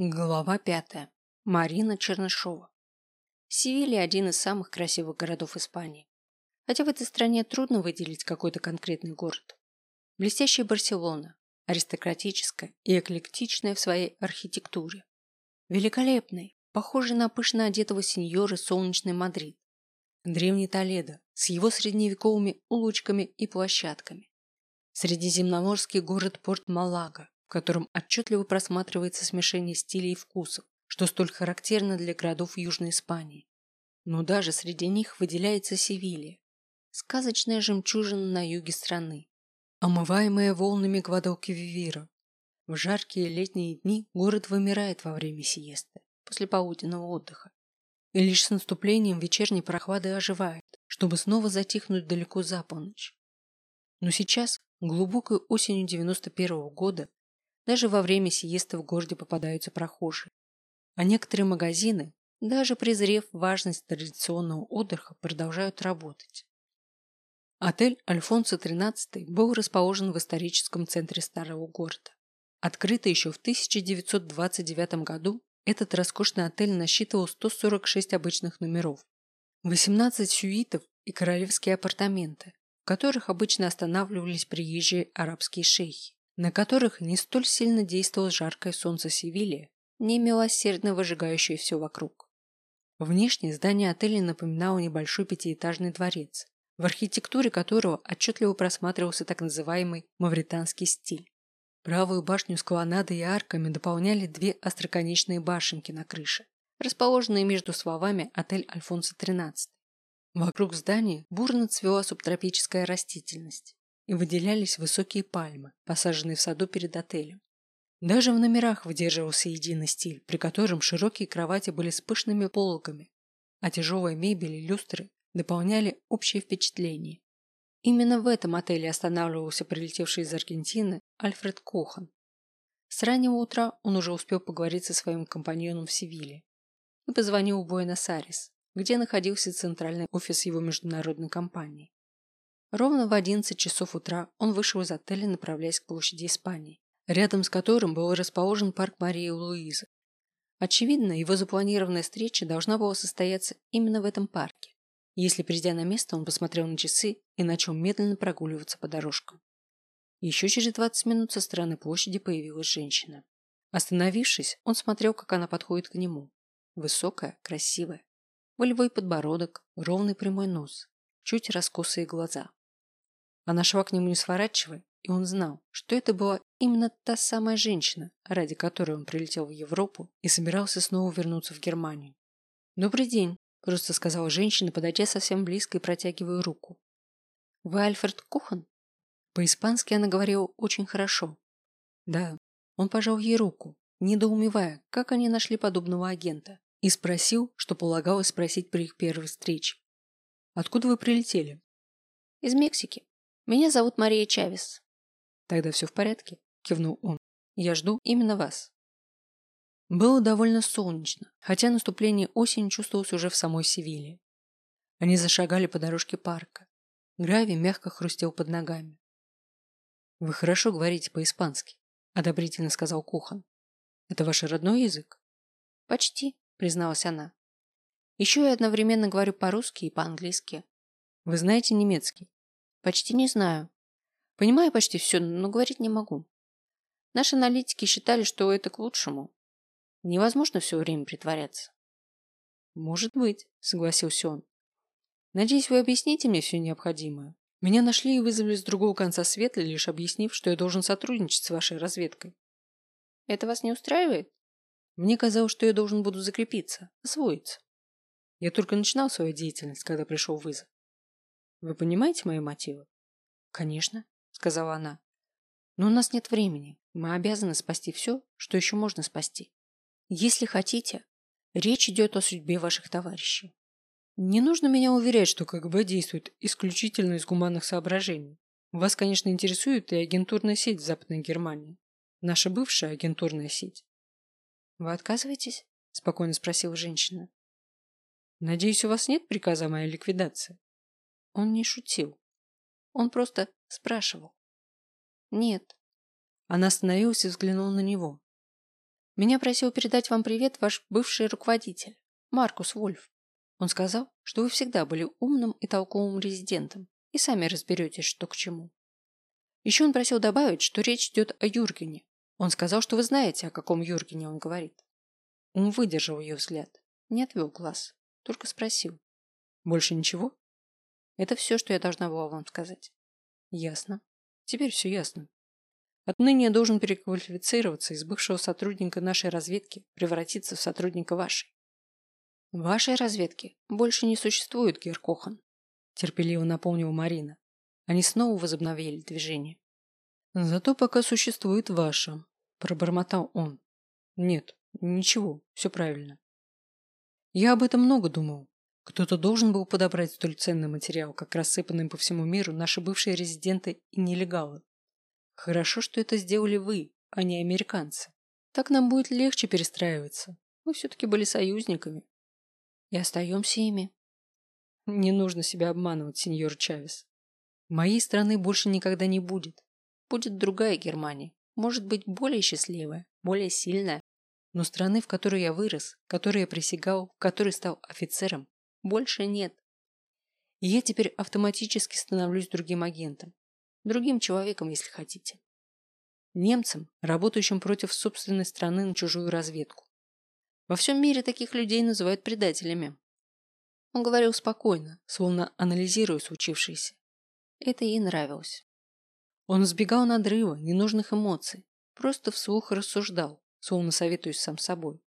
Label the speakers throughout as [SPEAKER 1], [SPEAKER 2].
[SPEAKER 1] Глава пятая. Марина Чернышова. Севилья – один из самых красивых городов Испании. Хотя в этой стране трудно выделить какой-то конкретный город. Блестящая Барселона, аристократическая и эклектичная в своей архитектуре. Великолепный, похожий на пышно одетого сеньора солнечный Мадрид. Древний Толедо с его средневековыми улочками и площадками. Средиземноморский город Порт Малага, в котором отчетливо просматривается смешение стилей и вкусов, что столь характерно для городов Южной Испании. Но даже среди них выделяется Севилья, сказочная жемчужина на юге страны, омываемая волнами Гвадалкививира. В жаркие летние дни город вымирает во время сиесты, после полуденного отдыха, и лишь с наступлением вечерней прохлады оживает, чтобы снова затихнуть далеко за полночь. Но сейчас, глубокой осенью 91 -го года, даже во время сиесты в городе попадаются прохожие. А некоторые магазины, даже презрев важность традиционного отдыха, продолжают работать. Отель Альфонсо XIII был расположен в историческом центре старого города. Открытый еще в 1929 году, этот роскошный отель насчитывал 146 обычных номеров, 18 сюитов и королевские апартаменты, в которых обычно останавливались приезжие арабские шейхи на которых не столь сильно действовало жаркое солнце Севильи, не милосердно выжигающее все вокруг. Внешне здание отеля напоминало небольшой пятиэтажный дворец, в архитектуре которого отчетливо просматривался так называемый мавританский стиль. Правую башню с колоннадой и арками дополняли две остроконечные башенки на крыше, расположенные между словами отель Альфонсо XIII. Вокруг здания бурно цвела субтропическая растительность и выделялись высокие пальмы, посаженные в саду перед отелем. Даже в номерах выдерживался единый стиль, при котором широкие кровати были с пышными пологами, а тяжелая мебель и люстры дополняли общее впечатление. Именно в этом отеле останавливался прилетевший из Аргентины Альфред Кохан. С раннего утра он уже успел поговорить со своим компаньоном в Севиле и позвонил в Буэнос-Айрес, где находился центральный офис его международной компании. Ровно в 11 часов утра он вышел из отеля, направляясь к площади Испании, рядом с которым был расположен парк Марии Луизы. Очевидно, его запланированная встреча должна была состояться именно в этом парке, если, придя на место, он посмотрел на часы и начал медленно прогуливаться по дорожкам. Еще через 20 минут со стороны площади появилась женщина. Остановившись, он смотрел, как она подходит к нему. Высокая, красивая. Волевой подбородок, ровный прямой нос, чуть раскосые глаза. Она шла к нему не сворачивая, и он знал, что это была именно та самая женщина, ради которой он прилетел в Европу и собирался снова вернуться в Германию. «Добрый день», – просто сказала женщина, подойдя совсем близко и протягивая руку. «Вы Альфред Кухан?» По-испански она говорила очень хорошо. Да, он пожал ей руку, недоумевая, как они нашли подобного агента, и спросил, что полагалось спросить при их первой встрече. «Откуда вы прилетели?» «Из Мексики», меня зовут Мария Чавес. Тогда все в порядке, кивнул он. Я жду именно вас. Было довольно солнечно, хотя наступление осени чувствовалось уже в самой Севиле. Они зашагали по дорожке парка. Гравий мягко хрустел под ногами. «Вы хорошо говорите по-испански», – одобрительно сказал Кухан. «Это ваш родной язык?» «Почти», – призналась она. «Еще я одновременно говорю по-русски и по-английски». «Вы знаете немецкий?» Почти не знаю. Понимаю почти все, но говорить не могу. Наши аналитики считали, что это к лучшему. Невозможно все время притворяться. Может быть, согласился он. Надеюсь, вы объясните мне все необходимое. Меня нашли и вызвали с другого конца света, лишь объяснив, что я должен сотрудничать с вашей разведкой. Это вас не устраивает? Мне казалось, что я должен буду закрепиться, освоиться. Я только начинал свою деятельность, когда пришел вызов. Вы понимаете мои мотивы? Конечно, сказала она. Но у нас нет времени. Мы обязаны спасти все, что еще можно спасти. Если хотите, речь идет о судьбе ваших товарищей. Не нужно меня уверять, что КГБ действует исключительно из гуманных соображений. Вас, конечно, интересует и агентурная сеть в Западной Германии. Наша бывшая агентурная сеть. Вы отказываетесь? Спокойно спросила женщина. Надеюсь, у вас нет приказа о моей ликвидации? Он не шутил. Он просто спрашивал. Нет. Она остановилась и взглянула на него. Меня просил передать вам привет ваш бывший руководитель, Маркус Вольф. Он сказал, что вы всегда были умным и толковым резидентом и сами разберетесь, что к чему. Еще он просил добавить, что речь идет о Юргене. Он сказал, что вы знаете, о каком Юргене он говорит. Он выдержал ее взгляд, не отвел глаз, только спросил. Больше ничего? Это все, что я должна была вам сказать. Ясно. Теперь все ясно. Отныне я должен переквалифицироваться из бывшего сотрудника нашей разведки превратиться в сотрудника вашей. Вашей разведки больше не существует, Геркохан, терпеливо напомнила Марина. Они снова возобновили движение. Зато пока существует ваша, пробормотал он. Нет, ничего, все правильно. Я об этом много думал. Кто-то должен был подобрать столь ценный материал, как рассыпанные по всему миру наши бывшие резиденты и нелегалы. Хорошо, что это сделали вы, а не американцы. Так нам будет легче перестраиваться. Мы все-таки были союзниками. И остаемся ими. Не нужно себя обманывать, сеньор Чавес. Моей страны больше никогда не будет. Будет другая Германия. Может быть, более счастливая, более сильная. Но страны, в которой я вырос, которой я присягал, в которой стал офицером, больше нет. И я теперь автоматически становлюсь другим агентом. Другим человеком, если хотите. Немцем, работающим против собственной страны на чужую разведку. Во всем мире таких людей называют предателями. Он говорил спокойно, словно анализируя случившееся. Это ей нравилось. Он избегал надрыва, ненужных эмоций, просто вслух рассуждал, словно советуясь сам собой.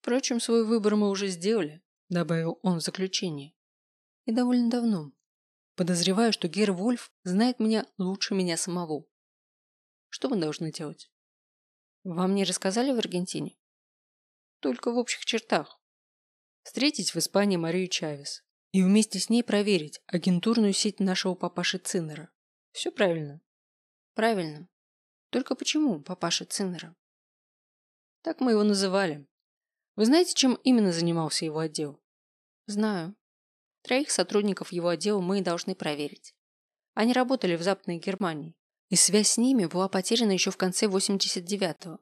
[SPEAKER 1] Впрочем, свой выбор мы уже сделали, добавил он в заключение. И довольно давно. Подозреваю, что Гер Вольф знает меня лучше меня самого. Что мы должны делать? Вам не рассказали в Аргентине? Только в общих чертах. Встретить в Испании Марию Чавес и вместе с ней проверить агентурную сеть нашего папаши Циннера. Все правильно? Правильно. Только почему папаша Циннера? Так мы его называли. Вы знаете, чем именно занимался его отдел? Знаю. Троих сотрудников его отдела мы и должны проверить. Они работали в Западной Германии, и связь с ними была потеряна еще в конце 89-го.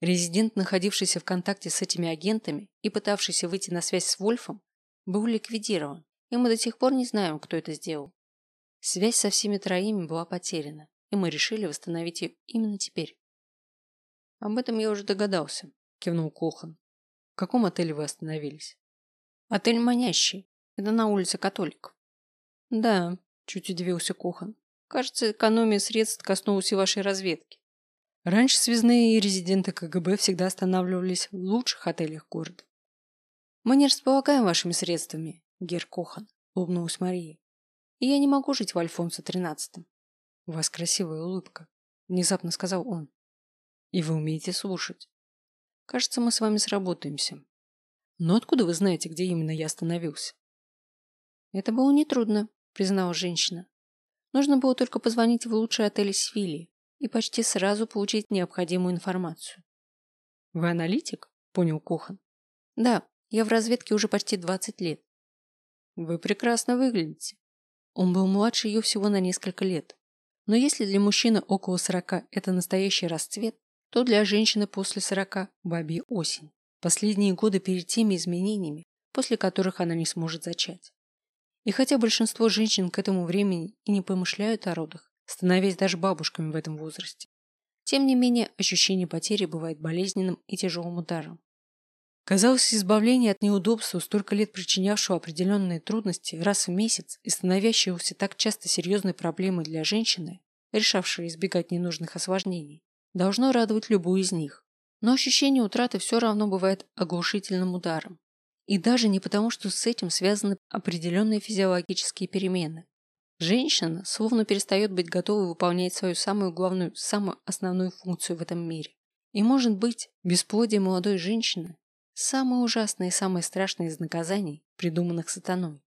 [SPEAKER 1] Резидент, находившийся в контакте с этими агентами и пытавшийся выйти на связь с Вольфом, был ликвидирован, и мы до сих пор не знаем, кто это сделал. Связь со всеми троими была потеряна, и мы решили восстановить ее именно теперь. Об этом я уже догадался, кивнул Кохан. В каком отеле вы остановились? Отель Манящий. Это на улице Католик. Да, чуть удивился Кохан. Кажется, экономия средств коснулась и вашей разведки. Раньше связные и резиденты КГБ всегда останавливались в лучших отелях города. Мы не располагаем вашими средствами, Гер Кохан, улыбнулась Мария. И я не могу жить в Альфонсо тринадцатом. У вас красивая улыбка, внезапно сказал он. И вы умеете слушать. Кажется, мы с вами сработаемся. Но откуда вы знаете, где именно я остановился? Это было нетрудно, признала женщина. Нужно было только позвонить в лучший отель Севильи и почти сразу получить необходимую информацию. Вы аналитик? Понял Кохан. Да, я в разведке уже почти 20 лет. Вы прекрасно выглядите. Он был младше ее всего на несколько лет. Но если для мужчины около 40 это настоящий расцвет, то для женщины после 40 – бабья осень. Последние годы перед теми изменениями, после которых она не сможет зачать. И хотя большинство женщин к этому времени и не помышляют о родах, становясь даже бабушками в этом возрасте, тем не менее ощущение потери бывает болезненным и тяжелым ударом. Казалось, избавление от неудобства, столько лет причинявшего определенные трудности раз в месяц и становящегося так часто серьезной проблемой для женщины, решавшей избегать ненужных осложнений, должно радовать любую из них. Но ощущение утраты все равно бывает оглушительным ударом. И даже не потому, что с этим связаны определенные физиологические перемены. Женщина словно перестает быть готовой выполнять свою самую главную, самую основную функцию в этом мире. И может быть, бесплодие молодой женщины – самое ужасное и самое страшное из наказаний, придуманных сатаной.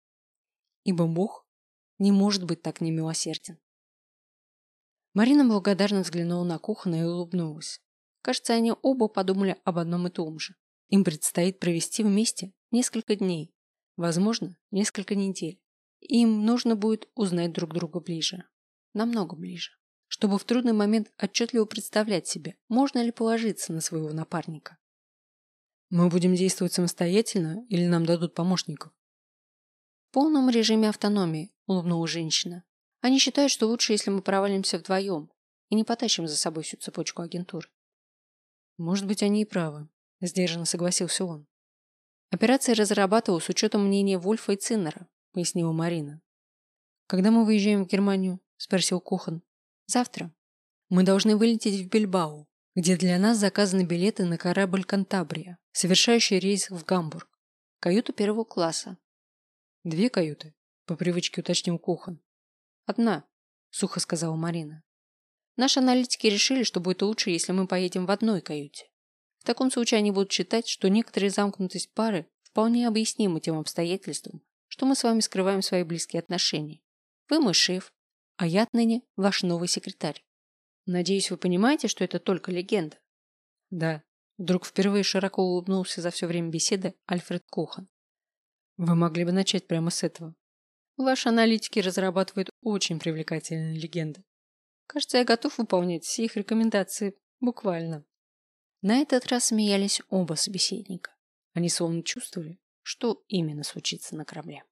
[SPEAKER 1] Ибо Бог не может быть так немилосерден. Марина благодарно взглянула на кухонную и улыбнулась. Кажется, они оба подумали об одном и том же. Им предстоит провести вместе несколько дней, возможно, несколько недель. Им нужно будет узнать друг друга ближе, намного ближе, чтобы в трудный момент отчетливо представлять себе, можно ли положиться на своего напарника. Мы будем действовать самостоятельно или нам дадут помощников? В полном режиме автономии, улыбнулась женщина. Они считают, что лучше, если мы провалимся вдвоем и не потащим за собой всю цепочку агентур. Может быть, они и правы, сдержанно согласился он. Операция разрабатывалась с учетом мнения Вольфа и Циннера, пояснила Марина. Когда мы выезжаем в Германию? спросил Кухан. Завтра. Мы должны вылететь в Бильбао, где для нас заказаны билеты на корабль Кантабрия, совершающий рейс в Гамбург. Каюту первого класса. Две каюты, по привычке уточнил Кухан. Одна, сухо сказала Марина. Наши аналитики решили, что будет лучше, если мы поедем в одной каюте. В таком случае они будут считать, что некоторая замкнутость пары вполне объяснима тем обстоятельством, что мы с вами скрываем свои близкие отношения. Вы мой шеф, а я отныне ваш новый секретарь. Надеюсь, вы понимаете, что это только легенда? Да. Вдруг впервые широко улыбнулся за все время беседы Альфред Кохан. Вы могли бы начать прямо с этого. Ваши аналитики разрабатывают очень привлекательные легенды. Кажется, я готов выполнять все их рекомендации буквально. На этот раз смеялись оба собеседника. Они словно чувствовали, что именно случится на корабле.